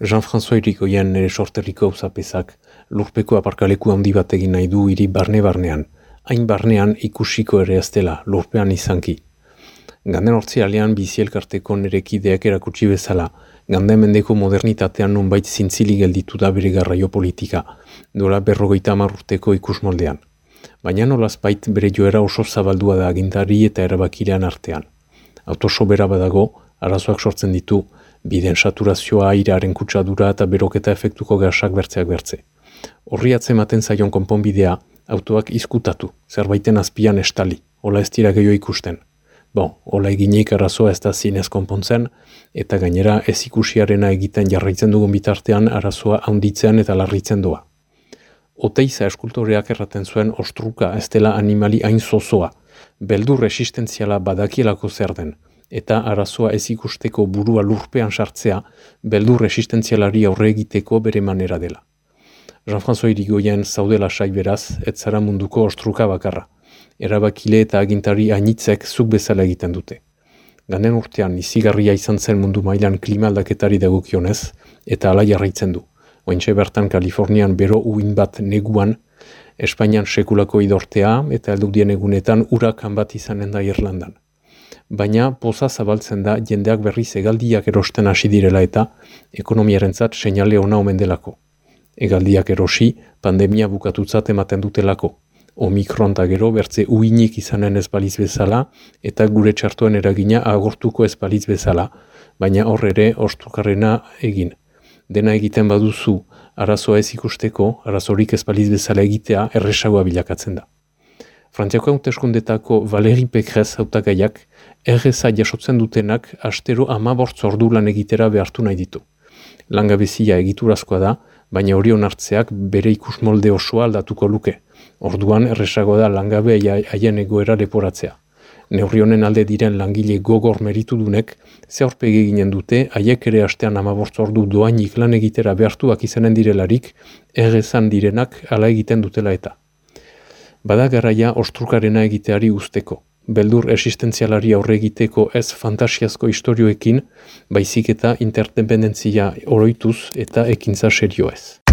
Jean-François Irigoyen nire sorterriko uzapezak lurpeko aparkaleku handi bat egin nahi du hiri barne-barnean. Hain barnean ikusiko ere ez dela, lurpean izanki. Ganden hortzi alean bizielkarteko nire kideak erakutsi bezala, ganden mendeko modernitatean nunbait zintzili gelditu da bere garraio politika, dola berrogeita urteko ikus moldean. Baina nolazpait bere joera oso zabaldua da agintari eta erabakirean artean. Autosobera badago, arazoak sortzen ditu, biden saturazioa airearen kutsadura eta beroketa efektuko gasak bertzeak bertze. Horri atzematen zaion konponbidea, autoak izkutatu, zerbaiten azpian estali, hola ez dira gehiago ikusten. Bon, hola eginik arazoa ez da zinez konpontzen, eta gainera ez ikusiarena egiten jarraitzen dugun bitartean arazoa haunditzean eta larritzen doa. Oteiza eskultoreak erraten zuen ostruka ez dela animali hain zozoa, beldur resistentziala badakielako zer den, eta arazoa ez ikusteko burua lurpean sartzea beldur resistentzialari aurre egiteko bere manera dela. Jean-François Irigoyen zaudela sai beraz, ez zara munduko ostruka bakarra. Erabakile eta agintari anitzek zuk bezala egiten dute. Ganen urtean izigarria izan zen mundu mailan klima aldaketari dagokionez eta ala jarraitzen du. Ointxe bertan Kalifornian bero uin bat neguan, Espainian sekulako idortea eta eldudien egunetan urakan bat izanen da Irlandan baina poza zabaltzen da jendeak berriz egaldiak erosten hasi direla eta ekonomiarentzat seinale ona omen delako. Egaldiak erosi pandemia bukatutzat ematen dutelako. Omikron ta gero bertze uinik izanen ez baliz bezala eta gure txartuen eragina agortuko ez baliz bezala, baina hor ere ostrukarrena egin. Dena egiten baduzu arazoa ez ikusteko, arazorik ez baliz bezala egitea erresagoa bilakatzen da. Frantziako hauteskundetako Valeri Pekrez hautagaiak erreza jasotzen dutenak astero ama ordu lan egitera behartu nahi ditu. Langabezia egiturazkoa da, baina hori onartzeak bere ikus molde osoa aldatuko luke. Orduan erresago da langabe haien egoera leporatzea. Neurri honen alde diren langile gogor meritu dunek, ze horpegi ginen dute, haiek ere astean ama ordu doainik lan egitera behartuak izanen direlarik, errezan direnak ala egiten dutela eta bada garaia ostrukarena egiteari usteko. Beldur existentzialari aurre egiteko ez fantasiazko istorioekin, baizik eta interdependentzia oroituz eta ekintza serioez.